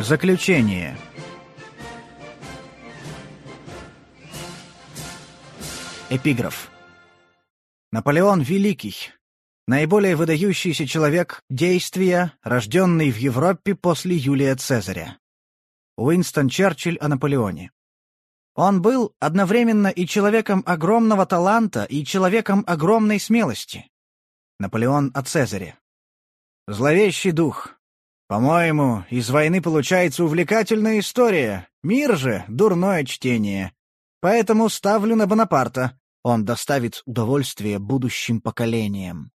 Заключение. Эпиграф. Наполеон Великий. Наиболее выдающийся человек действия, рожденный в Европе после Юлия Цезаря. Уинстон Черчилль о Наполеоне. Он был одновременно и человеком огромного таланта, и человеком огромной смелости. Наполеон о Цезаре. Зловещий дух. По-моему, из войны получается увлекательная история, мир же — дурное чтение. Поэтому ставлю на Бонапарта. Он доставит удовольствие будущим поколениям.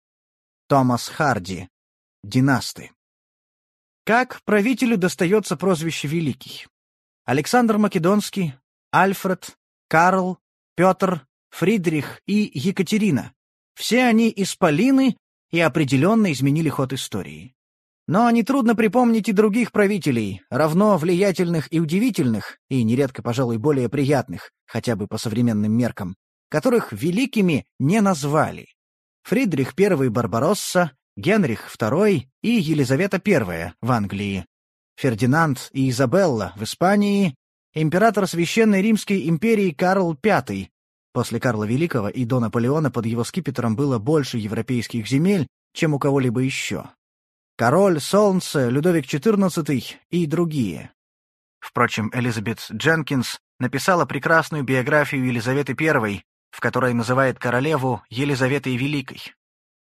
Томас Харди. Династы. Как правителю достается прозвище «Великий»? Александр Македонский, Альфред, Карл, Петр, Фридрих и Екатерина. Все они исполины и определенно изменили ход истории. Но нетрудно припомнить и других правителей, равно влиятельных и удивительных, и нередко, пожалуй, более приятных, хотя бы по современным меркам, которых великими не назвали. Фридрих I Барбаросса, Генрих II и Елизавета I в Англии, Фердинанд и Изабелла в Испании, император Священной Римской империи Карл V. После Карла Великого и до Наполеона под его скипетром было больше европейских земель, чем у кого-либо еще. Король Солнце, Людовик XIV и другие. Впрочем, Элизабет Дженкинс написала прекрасную биографию Елизаветы I, в которой называет королеву Елизаветой Великой.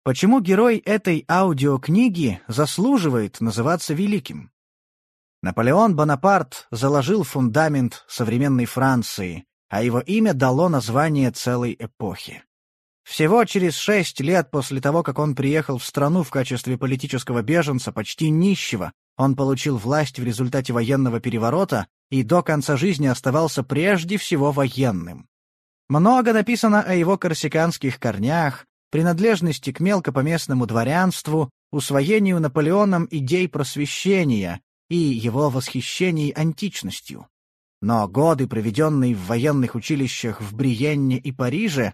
Почему герой этой аудиокниги заслуживает называться великим? Наполеон Бонапарт заложил фундамент современной Франции, а его имя дало название целой эпохи. Всего через шесть лет после того, как он приехал в страну в качестве политического беженца, почти нищего, он получил власть в результате военного переворота и до конца жизни оставался прежде всего военным. Много написано о его корсиканских корнях, принадлежности к мелкопоместному дворянству, усвоению Наполеоном идей просвещения и его восхищении античностью. Но годы, проведенные в военных училищах в Бриенне и Париже,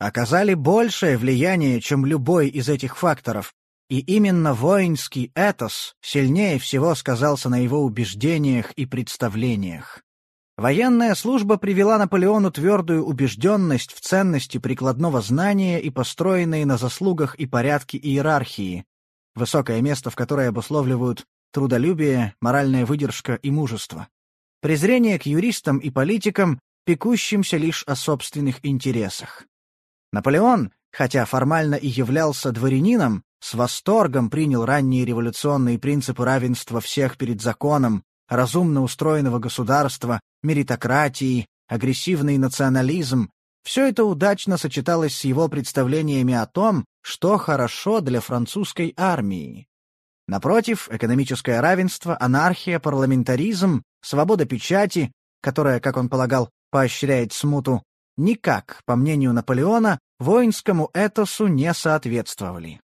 оказали большее влияние, чем любой из этих факторов, и именно воинский этос сильнее всего сказался на его убеждениях и представлениях. Военная служба привела Наполеону твердую убежденность в ценности прикладного знания и построенные на заслугах и порядке иерархии, высокое место в которой обусловливают трудолюбие, моральная выдержка и мужество. Презрение к юристам и политикам, пекущимся лишь о собственных интересах. Наполеон, хотя формально и являлся дворянином, с восторгом принял ранние революционные принципы равенства всех перед законом, разумно устроенного государства, меритократии, агрессивный национализм. Все это удачно сочеталось с его представлениями о том, что хорошо для французской армии. Напротив, экономическое равенство, анархия, парламентаризм, свобода печати, которая, как он полагал, поощряет смуту, никак, по мнению Наполеона, воинскому этосу не соответствовали.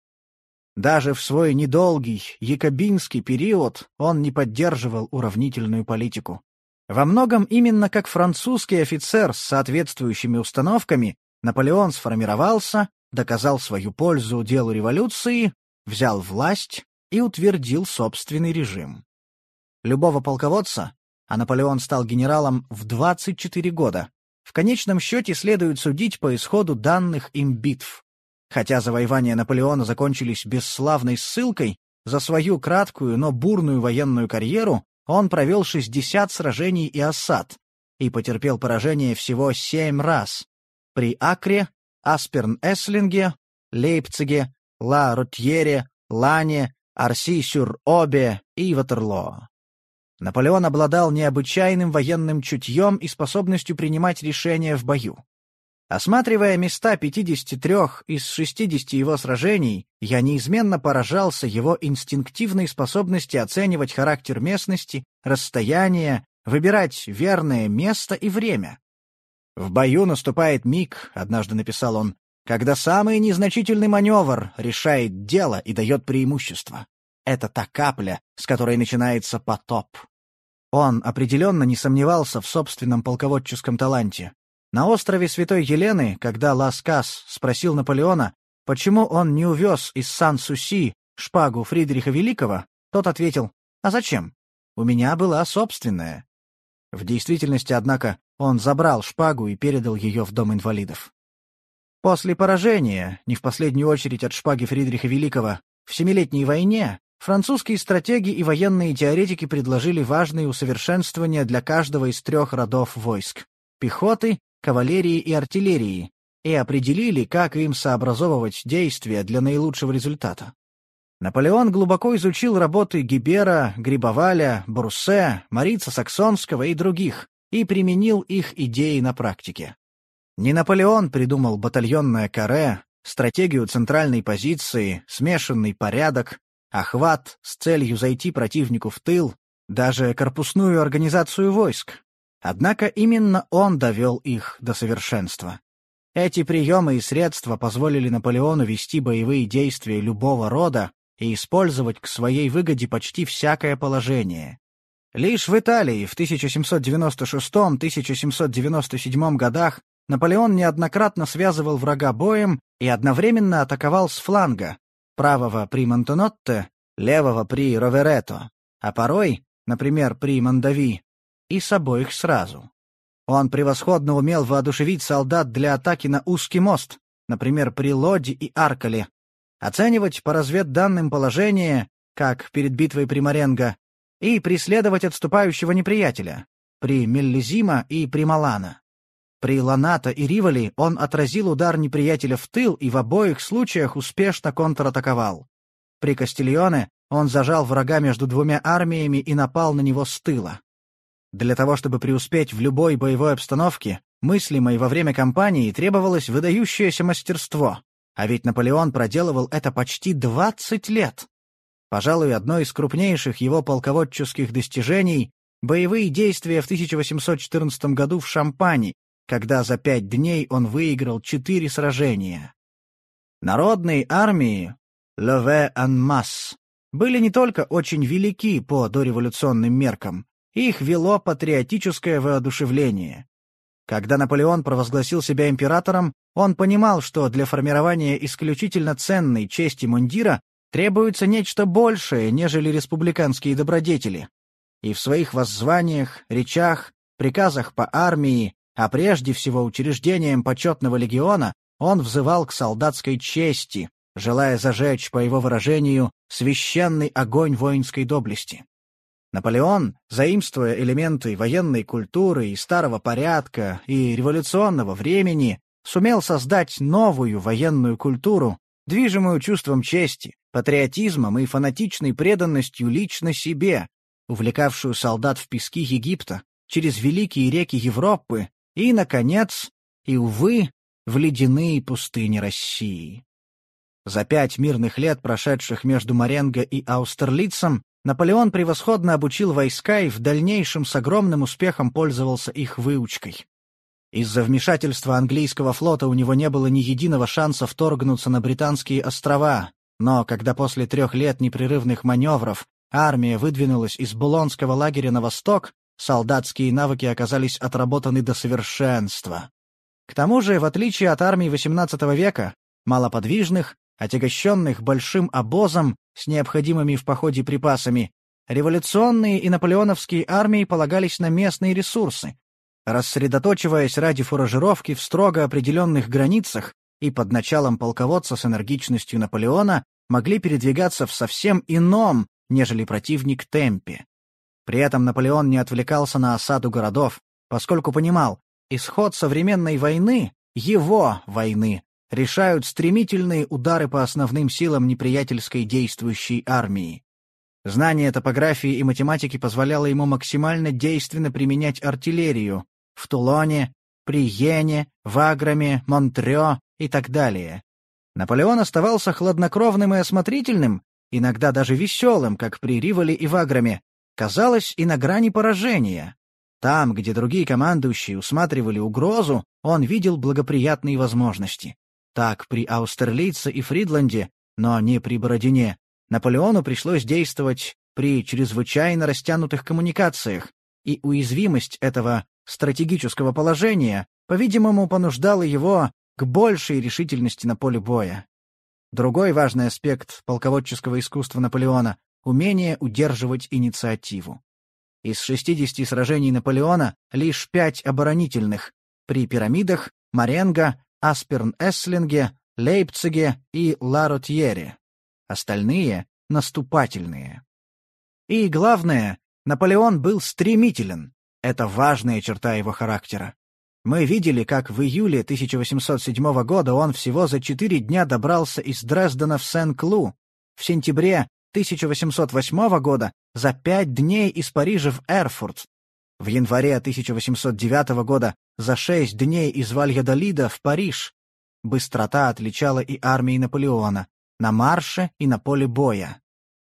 Даже в свой недолгий якобинский период он не поддерживал уравнительную политику. Во многом именно как французский офицер с соответствующими установками Наполеон сформировался, доказал свою пользу делу революции, взял власть и утвердил собственный режим. Любого полководца, а Наполеон стал генералом в 24 года, в конечном счете следует судить по исходу данных им битв. Хотя завоевания Наполеона закончились бесславной ссылкой, за свою краткую, но бурную военную карьеру он провел 60 сражений и осад и потерпел поражение всего семь раз при Акре, Асперн-Эслинге, Лейпциге, Ла-Ротьере, Лане, Арси-Сюр-Обе и Ватерлоо. Наполеон обладал необычайным военным чутьем и способностью принимать решения в бою. Осматривая места 53 из 60 его сражений, я неизменно поражался его инстинктивной способности оценивать характер местности, расстояние, выбирать верное место и время. «В бою наступает миг», — однажды написал он, «когда самый незначительный маневр решает дело и дает преимущество. Это та капля, с которой начинается потоп». Он определенно не сомневался в собственном полководческом таланте. На острове Святой Елены, когда Ласкас спросил Наполеона, почему он не увез из Сан-Суси шпагу Фридриха Великого, тот ответил, «А зачем? У меня была собственная. В действительности, однако, он забрал шпагу и передал ее в дом инвалидов. После поражения, не в последнюю очередь от шпаги Фридриха Великого, в Семилетней войне французские стратеги и военные теоретики предложили важные усовершенствования для каждого из трех родов войск — пехоты, кавалерии и артиллерии, и определили, как им сообразовывать действия для наилучшего результата. Наполеон глубоко изучил работы Гибера, Грибоваля, Бруссе, Марица Саксонского и других и применил их идеи на практике. Не Наполеон придумал батальонное каре, стратегию центральной позиции, смешанный порядок, охват с целью зайти противнику в тыл, даже корпусную организацию войск. Однако именно он довел их до совершенства. Эти приемы и средства позволили Наполеону вести боевые действия любого рода и использовать к своей выгоде почти всякое положение. Лишь в Италии в 1796-1797 годах Наполеон неоднократно связывал врага боем и одновременно атаковал с фланга, правого при Монтонотте, левого при Роверето, а порой, например, при Мондави, и с обоих сразу. Он превосходно умел воодушевить солдат для атаки на узкий мост, например, при Лоде и Аркале, оценивать по разведданным положение, как перед битвой при Маренго, и преследовать отступающего неприятеля, при Меллизима и при Малана. При Ланата и Риволи он отразил удар неприятеля в тыл и в обоих случаях успешно контратаковал. При Кастильоне он зажал врага между двумя армиями и напал на него с тыла. Для того, чтобы преуспеть в любой боевой обстановке, мыслимой во время кампании, требовалось выдающееся мастерство, а ведь Наполеон проделывал это почти 20 лет. Пожалуй, одно из крупнейших его полководческих достижений — боевые действия в 1814 году в Шампани, когда за пять дней он выиграл четыре сражения. Народные армии «Леве ан масс» были не только очень велики по дореволюционным меркам, их вело патриотическое воодушевление. Когда Наполеон провозгласил себя императором, он понимал, что для формирования исключительно ценной чести мундира требуется нечто большее, нежели республиканские добродетели. И в своих воззваниях, речах, приказах по армии, а прежде всего учреждением почетного легиона, он взывал к солдатской чести, желая зажечь, по его выражению, священный огонь воинской доблести. Наполеон, заимствуя элементы военной культуры и старого порядка и революционного времени, сумел создать новую военную культуру, движимую чувством чести, патриотизмом и фанатичной преданностью лично себе, увлекавшую солдат в пески Египта, через великие реки Европы и, наконец, и, увы, в ледяные пустыни России. За пять мирных лет, прошедших между Маренго и Аустерлицем, Наполеон превосходно обучил войска и в дальнейшем с огромным успехом пользовался их выучкой. Из-за вмешательства английского флота у него не было ни единого шанса вторгнуться на Британские острова, но когда после трех лет непрерывных маневров армия выдвинулась из Булонского лагеря на восток, солдатские навыки оказались отработаны до совершенства. К тому же, в отличие от армий XVIII века, малоподвижных, отягощенных большим обозом с необходимыми в походе припасами, революционные и наполеоновские армии полагались на местные ресурсы, рассредоточиваясь ради фуражировки в строго определенных границах и под началом полководца с энергичностью Наполеона могли передвигаться в совсем ином, нежели противник, темпе. При этом Наполеон не отвлекался на осаду городов, поскольку понимал, исход современной войны, его войны, решают стремительные удары по основным силам неприятельской действующей армии. Знание топографии и математики позволяло ему максимально действенно применять артиллерию в Тулоне, при Йене, Ваграме, Монтрё и так далее. Наполеон оставался хладнокровным и осмотрительным, иногда даже веселым, как при Риволе и Ваграме, казалось, и на грани поражения. Там, где другие командующие усматривали угрозу, он видел благоприятные возможности. Так при Аустерлице и Фридланде, но не при Бородине, Наполеону пришлось действовать при чрезвычайно растянутых коммуникациях, и уязвимость этого стратегического положения, по-видимому, понуждала его к большей решительности на поле боя. Другой важный аспект полководческого искусства Наполеона — умение удерживать инициативу. Из 60 сражений Наполеона лишь пять оборонительных при пирамидах, Маренго, Асперн-Эсслинге, Лейпциге и Ларотьере. Остальные — наступательные. И главное, Наполеон был стремителен. Это важная черта его характера. Мы видели, как в июле 1807 года он всего за четыре дня добрался из Дрездена в Сен-Клу, в сентябре 1808 года за пять дней из Парижа в Эрфурт, в январе 1809 года за шесть дней из Вальядолида в Париж. Быстрота отличала и армии Наполеона, на марше и на поле боя.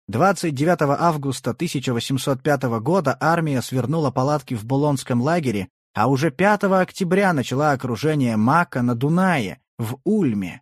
29 августа 1805 года армия свернула палатки в Булонском лагере, а уже 5 октября начала окружение Мака на Дунае, в Ульме.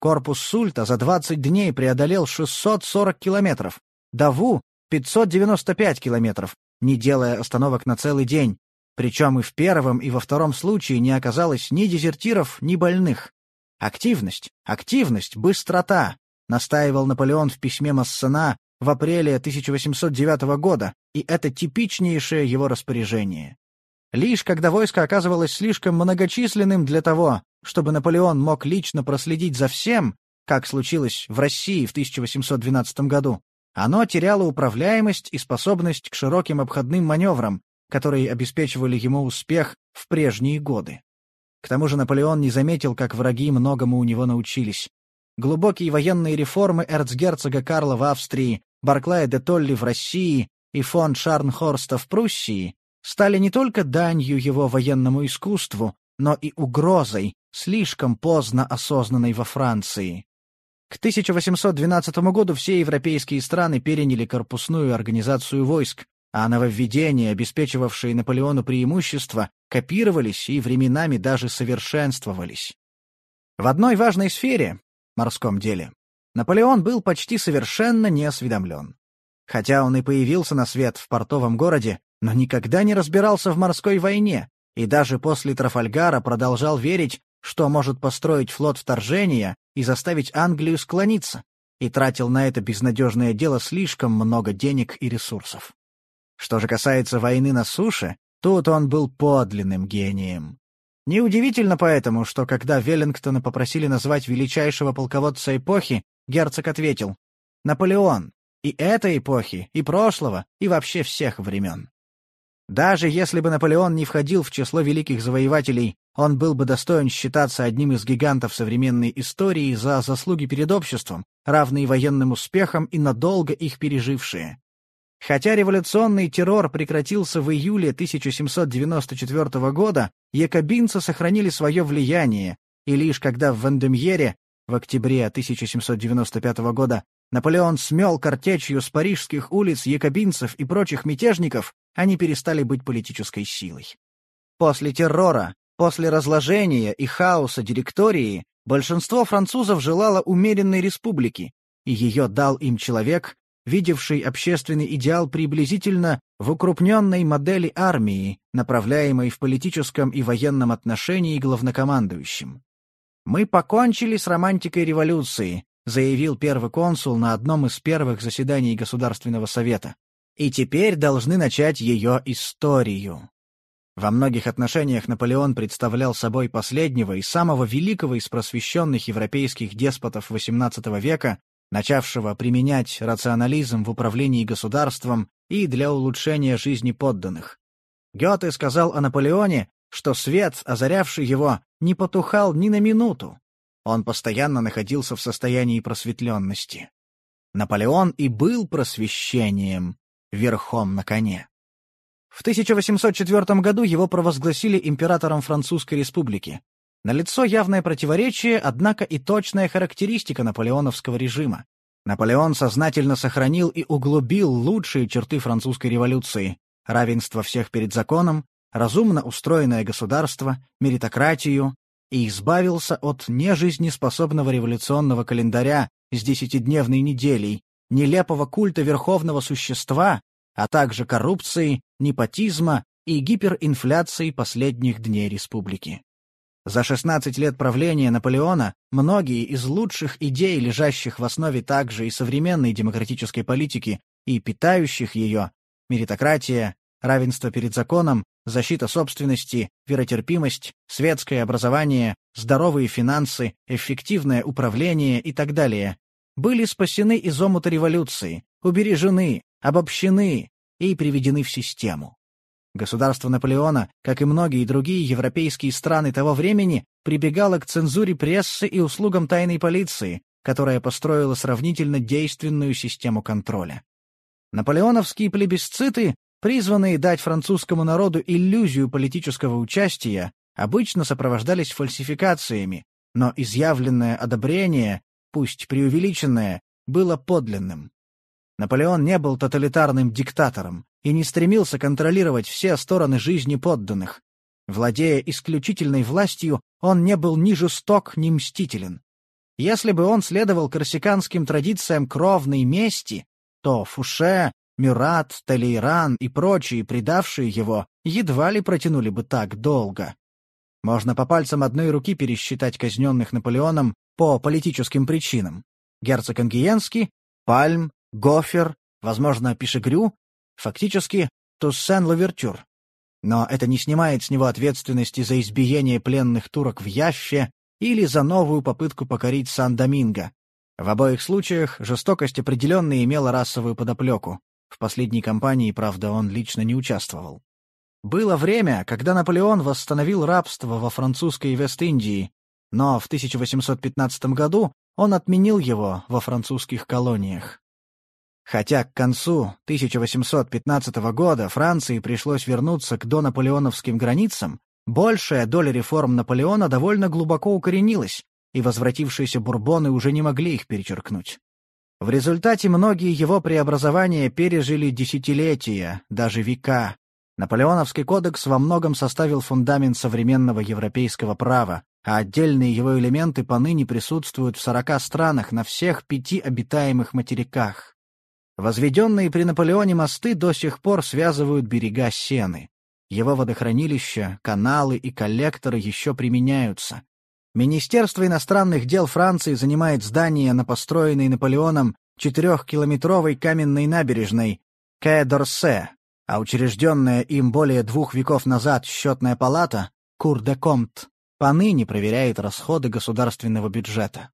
Корпус Сульта за 20 дней преодолел 640 километров, Даву — 595 километров, не делая остановок на целый день, причем и в первом, и во втором случае не оказалось ни дезертиров, ни больных. Активность, активность, быстрота, настаивал Наполеон в письме Массена в апреле 1809 года, и это типичнейшее его распоряжение. Лишь когда войско оказывалось слишком многочисленным для того, чтобы Наполеон мог лично проследить за всем, как случилось в России в 1812 году, оно теряло управляемость и способность к широким обходным маневрам, которые обеспечивали ему успех в прежние годы. К тому же Наполеон не заметил, как враги многому у него научились. Глубокие военные реформы эрцгерцога Карла в Австрии, Барклая де Толли в России и фон Шарнхорста в Пруссии стали не только данью его военному искусству, но и угрозой, слишком поздно осознанной во Франции. К 1812 году все европейские страны переняли корпусную организацию войск, а нововведения, обеспечивавшие Наполеону преимущество, копировались и временами даже совершенствовались. В одной важной сфере, морском деле, Наполеон был почти совершенно не осведомлен. Хотя он и появился на свет в портовом городе, но никогда не разбирался в морской войне, и даже после Трафальгара продолжал верить, что может построить флот вторжения и заставить Англию склониться, и тратил на это безнадежное дело слишком много денег и ресурсов. Что же касается войны на суше, тут он был подлинным гением. Неудивительно поэтому, что когда Веллингтона попросили назвать величайшего полководца эпохи, герцог ответил «Наполеон, и этой эпохи, и прошлого, и вообще всех времен». Даже если бы Наполеон не входил в число великих завоевателей, он был бы достоин считаться одним из гигантов современной истории за заслуги перед обществом, равные военным успехам и надолго их пережившие. Хотя революционный террор прекратился в июле 1794 года, якобинцы сохранили свое влияние, и лишь когда в Вандемьере в октябре 1795 года Наполеон смел картечью с парижских улиц якобинцев и прочих мятежников, они перестали быть политической силой. После террора, после разложения и хаоса директории, большинство французов желало умеренной республики, и ее дал им человек, видевший общественный идеал приблизительно в укрупненной модели армии, направляемой в политическом и военном отношении главнокомандующим. «Мы покончили с романтикой революции», заявил первый консул на одном из первых заседаний Государственного совета. «И теперь должны начать ее историю». Во многих отношениях Наполеон представлял собой последнего и самого великого из просвещенных европейских деспотов XVIII века, начавшего применять рационализм в управлении государством и для улучшения жизни подданных. Гёте сказал о Наполеоне, что свет, озарявший его, не потухал ни на минуту. Он постоянно находился в состоянии просветленности. Наполеон и был просвещением, верхом на коне. В 1804 году его провозгласили императором Французской республики. Налицо явное противоречие, однако и точная характеристика наполеоновского режима. Наполеон сознательно сохранил и углубил лучшие черты французской революции — равенство всех перед законом, разумно устроенное государство, меритократию, и избавился от нежизнеспособного революционного календаря с десятидневной неделей, нелепого культа верховного существа, а также коррупции, непотизма и гиперинфляции последних дней республики. За 16 лет правления Наполеона многие из лучших идей, лежащих в основе также и современной демократической политики и питающих ее — меритократия, равенство перед законом, защита собственности, веротерпимость, светское образование, здоровые финансы, эффективное управление и так далее, были спасены из омута революции, убережены, обобщены и приведены в систему. Государство Наполеона, как и многие другие европейские страны того времени, прибегало к цензуре прессы и услугам тайной полиции, которая построила сравнительно действенную систему контроля. Наполеоновские плебисциты, призванные дать французскому народу иллюзию политического участия, обычно сопровождались фальсификациями, но изъявленное одобрение, пусть преувеличенное, было подлинным. Наполеон не был тоталитарным диктатором и не стремился контролировать все стороны жизни подданных. Владея исключительной властью, он не был ни жесток, ни мстителен. Если бы он следовал корсиканским традициям кровной мести, то Фуше, Мюрат, Талейран и прочие, предавшие его, едва ли протянули бы так долго. Можно по пальцам одной руки пересчитать казненных Наполеоном по политическим причинам. Герцог Ангиенский, Пальм, Гофер, возможно, Пишегрю, фактически Туссен-Лавертюр. Но это не снимает с него ответственности за избиение пленных турок в Яффе или за новую попытку покорить Сан-Доминго. В обоих случаях жестокость определенно имела расовую подоплеку. В последней кампании, правда, он лично не участвовал. Было время, когда Наполеон восстановил рабство во французской Вест-Индии, но в 1815 году он отменил его во французских колониях. Хотя к концу 1815 года Франции пришлось вернуться к донаполеоновским границам, большая доля реформ Наполеона довольно глубоко укоренилась, и возвратившиеся бурбоны уже не могли их перечеркнуть. В результате многие его преобразования пережили десятилетия, даже века. Наполеоновский кодекс во многом составил фундамент современного европейского права, а отдельные его элементы поныне присутствуют в 40 странах на всех пяти обитаемых материках. Возведенные при Наполеоне мосты до сих пор связывают берега Сены. Его водохранилища, каналы и коллекторы еще применяются. Министерство иностранных дел Франции занимает здание на построенной Наполеоном четырехкилометровой каменной набережной Кэ-Дорсе, а учрежденная им более двух веков назад счетная палата Кур-де-Комт поныне проверяет расходы государственного бюджета.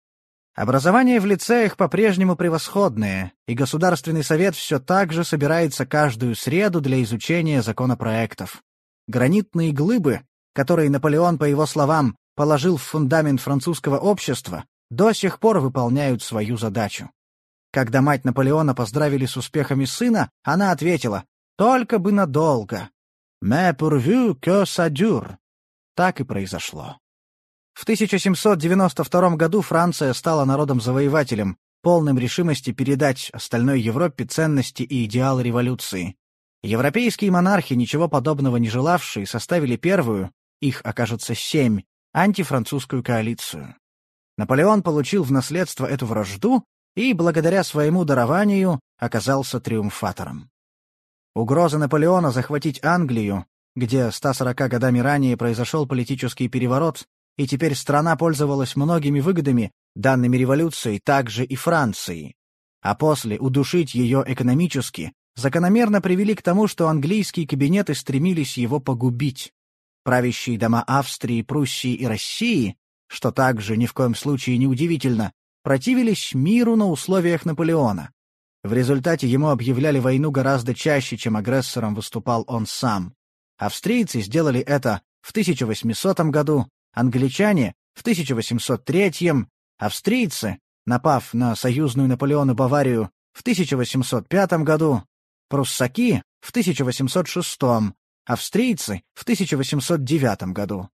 Образование в лицеях по-прежнему превосходное, и Государственный совет все так же собирается каждую среду для изучения законопроектов. Гранитные глыбы, которые Наполеон, по его словам, положил в фундамент французского общества, до сих пор выполняют свою задачу. Когда мать Наполеона поздравили с успехами сына, она ответила «Только бы надолго». «Mais que ça dure». Так и произошло. В 1792 году Франция стала народом-завоевателем, полным решимости передать остальной Европе ценности и идеалы революции. Европейские монархи, ничего подобного не желавшие, составили первую, их окажется семь, антифранцузскую коалицию. Наполеон получил в наследство эту вражду и, благодаря своему дарованию, оказался триумфатором. Угроза Наполеона захватить Англию, где 140 годами ранее произошел политический переворот, и теперь страна пользовалась многими выгодами, данными революцией, также и Франции. А после удушить ее экономически, закономерно привели к тому, что английские кабинеты стремились его погубить. Правящие дома Австрии, Пруссии и России, что также ни в коем случае не удивительно, противились миру на условиях Наполеона. В результате ему объявляли войну гораздо чаще, чем агрессором выступал он сам. Австрийцы сделали это в 1800 году, англичане в 1803-м, австрийцы, напав на союзную Наполеону Баварию в 1805 году, пруссаки в 1806-м, австрийцы в 1809 году.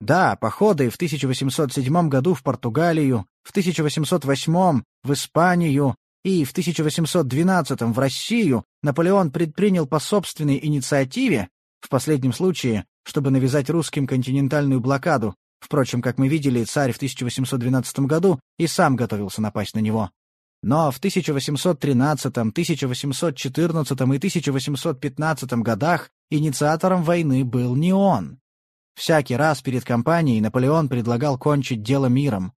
Да, походы в 1807 году в Португалию, в 1808 в Испанию и в 1812 в Россию Наполеон предпринял по собственной инициативе, в последнем случае чтобы навязать русским континентальную блокаду. Впрочем, как мы видели, царь в 1812 году и сам готовился напасть на него. Но в 1813, 1814 и 1815 годах инициатором войны был не он. Всякий раз перед кампанией Наполеон предлагал кончить дело миром.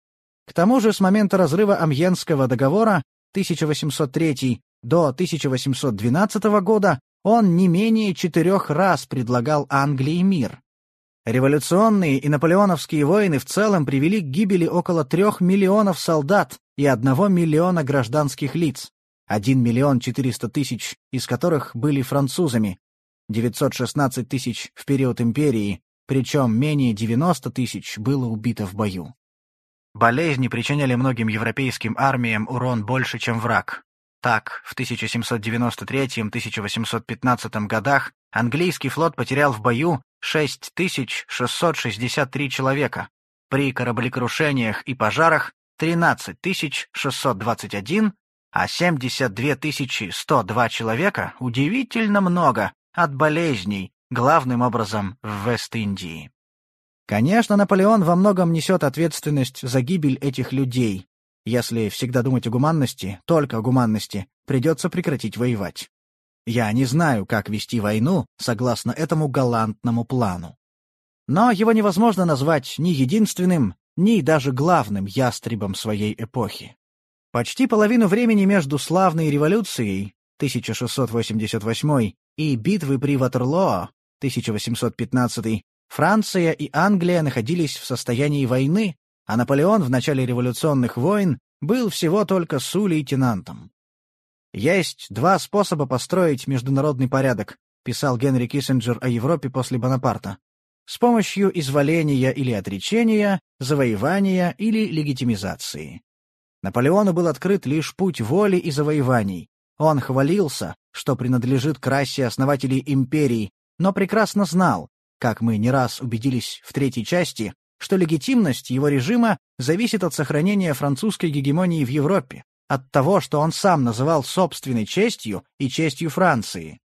К тому же с момента разрыва Амьенского договора 1803 до 1812 года он не менее четырех раз предлагал Англии мир. Революционные и наполеоновские войны в целом привели к гибели около трех миллионов солдат и одного миллиона гражданских лиц, 1 миллион 400 тысяч из которых были французами, 916 тысяч в период империи, причем менее 90 тысяч было убито в бою. Болезни причиняли многим европейским армиям урон больше, чем враг. Так, в 1793-1815 годах английский флот потерял в бою 6663 человека, при кораблекрушениях и пожарах 13621, а 72102 человека удивительно много от болезней, главным образом в Вест-Индии. Конечно, Наполеон во многом несет ответственность за гибель этих людей. Если всегда думать о гуманности, только о гуманности, придется прекратить воевать. Я не знаю, как вести войну согласно этому галантному плану. Но его невозможно назвать ни единственным, ни даже главным ястребом своей эпохи. Почти половину времени между славной революцией 1688 и битвы при Ватерлоо 1815 Франция и Англия находились в состоянии войны, а Наполеон в начале революционных войн был всего только су-лейтенантом. «Есть два способа построить международный порядок», писал Генри Киссинджер о Европе после Бонапарта. «С помощью изволения или отречения, завоевания или легитимизации». Наполеону был открыт лишь путь воли и завоеваний. Он хвалился, что принадлежит к расе основателей империй, но прекрасно знал, как мы не раз убедились в третьей части, что легитимность его режима зависит от сохранения французской гегемонии в Европе, от того, что он сам называл собственной честью и честью Франции.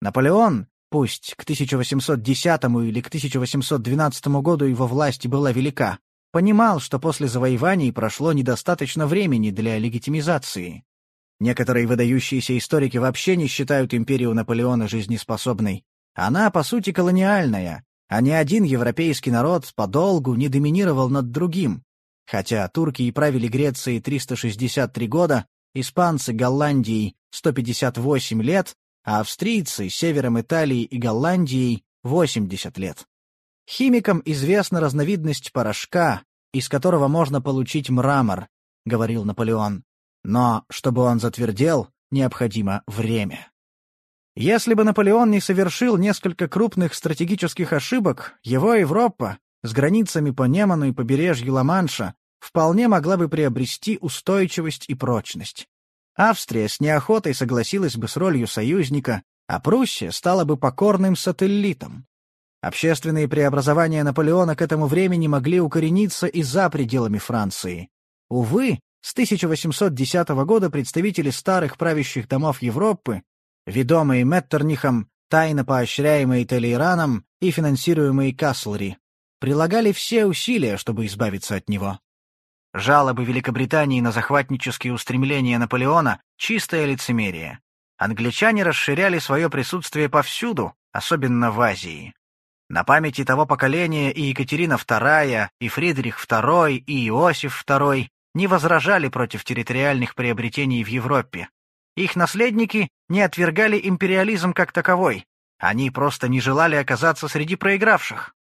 Наполеон, пусть к 1810 или к 1812 году его власть была велика, понимал, что после завоеваний прошло недостаточно времени для легитимизации. Некоторые выдающиеся историки вообще не считают империю Наполеона жизнеспособной. Она, по сути, колониальная, а ни один европейский народ подолгу не доминировал над другим. Хотя турки и правили Грецией 363 года, испанцы Голландией 158 лет, а австрийцы севером Италии и Голландией 80 лет. Химикам известна разновидность порошка, из которого можно получить мрамор, говорил Наполеон. Но чтобы он затвердел, необходимо время. Если бы Наполеон не совершил несколько крупных стратегических ошибок, его Европа, с границами по Неману и побережью Ла-Манша, вполне могла бы приобрести устойчивость и прочность. Австрия с неохотой согласилась бы с ролью союзника, а Пруссия стала бы покорным сателлитом. Общественные преобразования Наполеона к этому времени могли укорениться и за пределами Франции. Увы, с 1810 года представители старых правящих домов Европы ведомые Меттернихом, тайно поощряемые Толейраном и финансируемые Каслери, прилагали все усилия, чтобы избавиться от него. Жалобы Великобритании на захватнические устремления Наполеона — чистое лицемерие. Англичане расширяли свое присутствие повсюду, особенно в Азии. На памяти того поколения и Екатерина II, и Фридрих II, и Иосиф II не возражали против территориальных приобретений в Европе, их наследники не отвергали империализм как таковой, они просто не желали оказаться среди проигравших.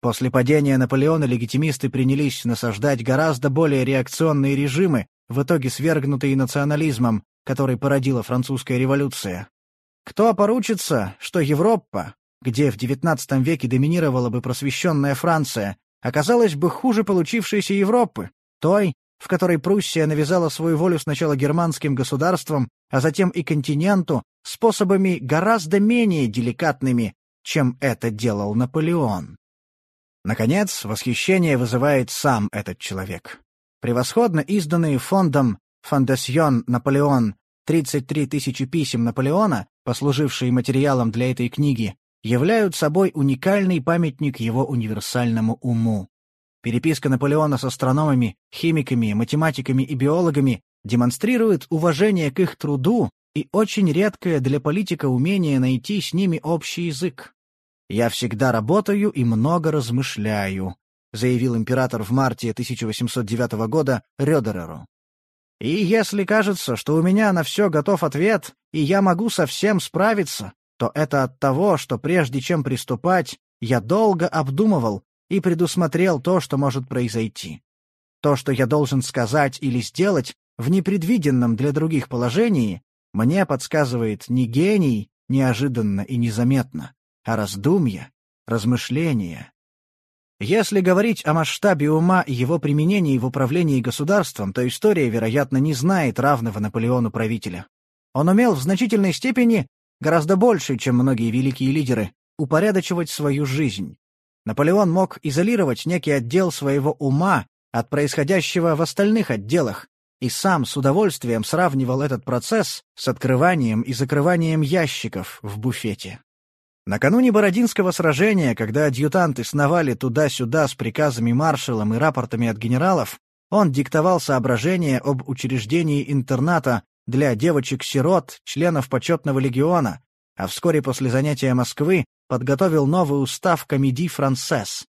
После падения Наполеона легитимисты принялись насаждать гораздо более реакционные режимы, в итоге свергнутые национализмом, который породила французская революция. Кто поручится, что Европа, где в XIX веке доминировала бы просвещенная Франция, оказалась бы хуже получившейся Европы, той, в которой Пруссия навязала свою волю сначала германским государствам, а затем и континенту, способами гораздо менее деликатными, чем это делал Наполеон. Наконец, восхищение вызывает сам этот человек. Превосходно изданные фондом «Фондасьон Наполеон» 33 тысячи писем Наполеона, послужившие материалом для этой книги, являют собой уникальный памятник его универсальному уму. Переписка Наполеона с астрономами, химиками, математиками и биологами демонстрирует уважение к их труду и очень редкое для политика умение найти с ними общий язык. «Я всегда работаю и много размышляю», — заявил император в марте 1809 года Рёдереру. «И если кажется, что у меня на все готов ответ, и я могу со всем справиться, то это от того, что прежде чем приступать, я долго обдумывал и предусмотрел то, что может произойти. То, что я должен сказать или сделать в непредвиденном для других положении, мне подсказывает не гений, неожиданно и незаметно, а раздумья, размышления. Если говорить о масштабе ума и его применении в управлении государством, то история, вероятно, не знает равного Наполеону правителя. Он умел в значительной степени, гораздо больше, чем многие великие лидеры, упорядочивать свою жизнь. Наполеон мог изолировать некий отдел своего ума от происходящего в остальных отделах, и сам с удовольствием сравнивал этот процесс с открыванием и закрыванием ящиков в буфете. Накануне Бородинского сражения, когда адъютанты сновали туда-сюда с приказами маршалом и рапортами от генералов, он диктовал соображения об учреждении интерната для девочек-сирот, членов почетного легиона, а вскоре после занятия Москвы подготовил новый устав комедий францесс.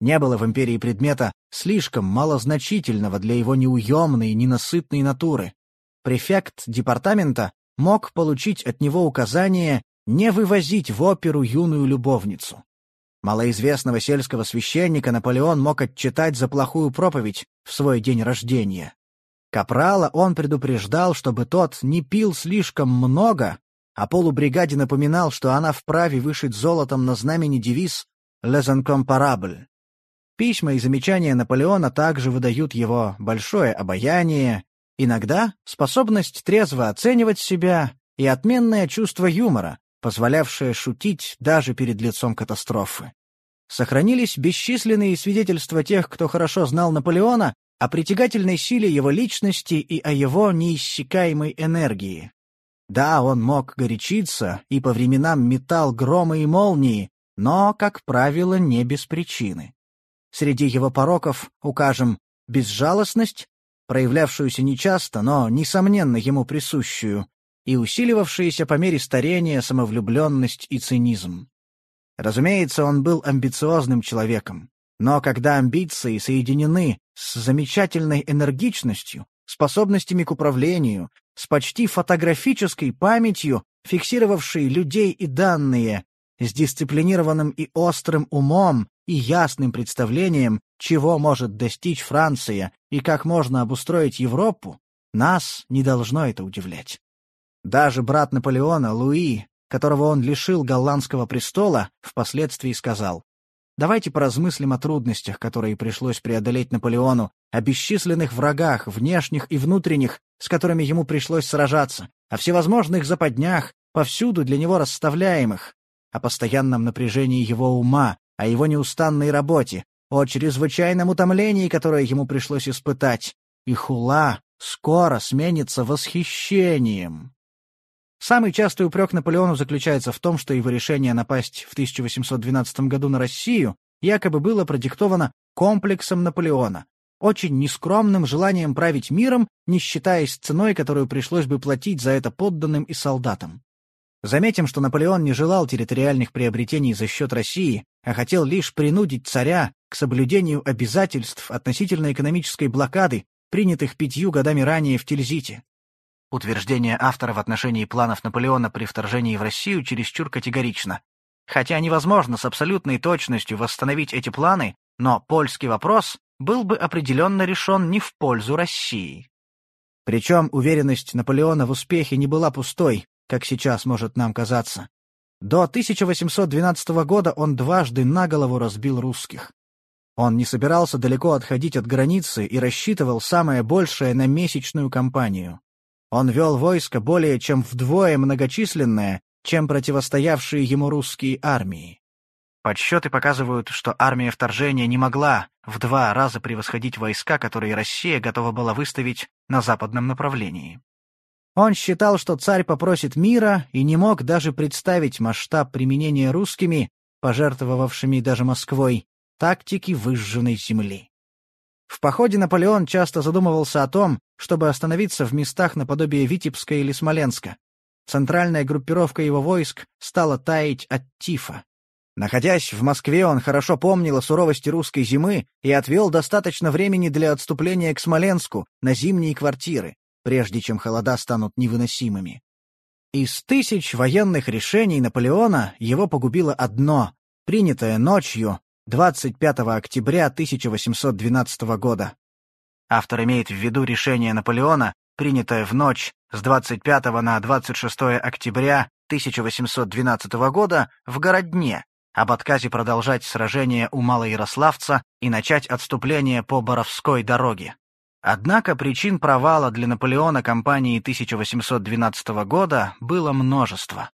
Не было в империи предмета слишком малозначительного для его неуемной и ненасытной натуры. Префект департамента мог получить от него указание не вывозить в оперу юную любовницу. Малоизвестного сельского священника Наполеон мог отчитать за плохую проповедь в свой день рождения. Капрала он предупреждал, чтобы тот не пил слишком много, а полубригаде напоминал, что она вправе вышить золотом на знамени девиз «Les incomparables». Письма и замечания Наполеона также выдают его большое обаяние, иногда способность трезво оценивать себя и отменное чувство юмора, позволявшее шутить даже перед лицом катастрофы. Сохранились бесчисленные свидетельства тех, кто хорошо знал Наполеона, о притягательной силе его личности и о его неиссякаемой энергии. Да, он мог горячиться и по временам метал громы и молнии, но, как правило, не без причины. Среди его пороков укажем безжалостность, проявлявшуюся нечасто, но, несомненно, ему присущую, и усиливавшиеся по мере старения самовлюбленность и цинизм. Разумеется, он был амбициозным человеком, но когда амбиции соединены с замечательной энергичностью, способностями к управлению, с почти фотографической памятью, фиксировавшей людей и данные, с дисциплинированным и острым умом и ясным представлением, чего может достичь Франция и как можно обустроить Европу, нас не должно это удивлять. Даже брат Наполеона, Луи, которого он лишил голландского престола, впоследствии сказал, «Давайте поразмыслим о трудностях, которые пришлось преодолеть Наполеону, о бесчисленных врагах, внешних и внутренних, с которыми ему пришлось сражаться, о всевозможных западнях, повсюду для него расставляемых, о постоянном напряжении его ума, о его неустанной работе, о чрезвычайном утомлении, которое ему пришлось испытать. И хула скоро сменится восхищением. Самый частый упрек Наполеону заключается в том, что его решение напасть в 1812 году на Россию якобы было продиктовано комплексом Наполеона, очень нескромным желанием править миром, не считаясь ценой, которую пришлось бы платить за это подданным и солдатам. Заметим, что Наполеон не желал территориальных приобретений за счет России, а хотел лишь принудить царя к соблюдению обязательств относительно экономической блокады, принятых пятью годами ранее в Тильзите. Утверждение автора в отношении планов Наполеона при вторжении в Россию чересчур категорично. Хотя невозможно с абсолютной точностью восстановить эти планы, но польский вопрос был бы определенно решен не в пользу России. Причем уверенность Наполеона в успехе не была пустой, как сейчас может нам казаться. До 1812 года он дважды на голову разбил русских. Он не собирался далеко отходить от границы и рассчитывал самое большее на месячную кампанию. Он вел войско более чем вдвое многочисленное, чем противостоявшие ему русские армии. Подсчеты показывают, что армия вторжения не могла в два раза превосходить войска, которые Россия готова была выставить на западном направлении. Он считал, что царь попросит мира и не мог даже представить масштаб применения русскими, пожертвовавшими даже Москвой, тактики выжженной земли. В походе Наполеон часто задумывался о том, чтобы остановиться в местах наподобие Витебска или Смоленска. Центральная группировка его войск стала таять от тифа. Находясь в Москве, он хорошо помнил о суровости русской зимы и отвел достаточно времени для отступления к Смоленску на зимние квартиры, прежде чем холода станут невыносимыми. Из тысяч военных решений Наполеона его погубило одно, принятое ночью 25 октября 1812 года. Автор имеет в виду решение Наполеона, принятое в ночь с 25 на 26 октября 1812 года в Городне, об отказе продолжать сражение у Малоярославца и начать отступление по Боровской дороге. Однако причин провала для Наполеона кампании 1812 года было множество.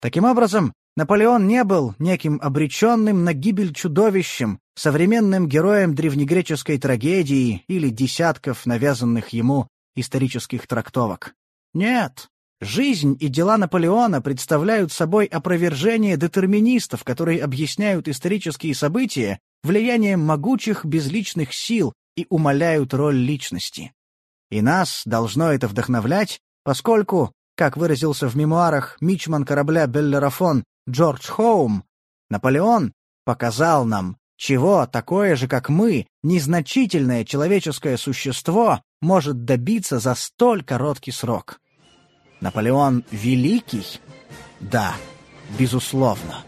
Таким образом, Наполеон не был неким обреченным на гибель чудовищем, современным героем древнегреческой трагедии или десятков навязанных ему исторических трактовок. Нет, жизнь и дела Наполеона представляют собой опровержение детерминистов, которые объясняют исторические события влиянием могучих безличных сил, и умаляют роль личности. И нас должно это вдохновлять, поскольку, как выразился в мемуарах мичман корабля Беллерафон Джордж Хоум, Наполеон показал нам, чего такое же, как мы, незначительное человеческое существо может добиться за столь короткий срок. Наполеон великий? Да, безусловно.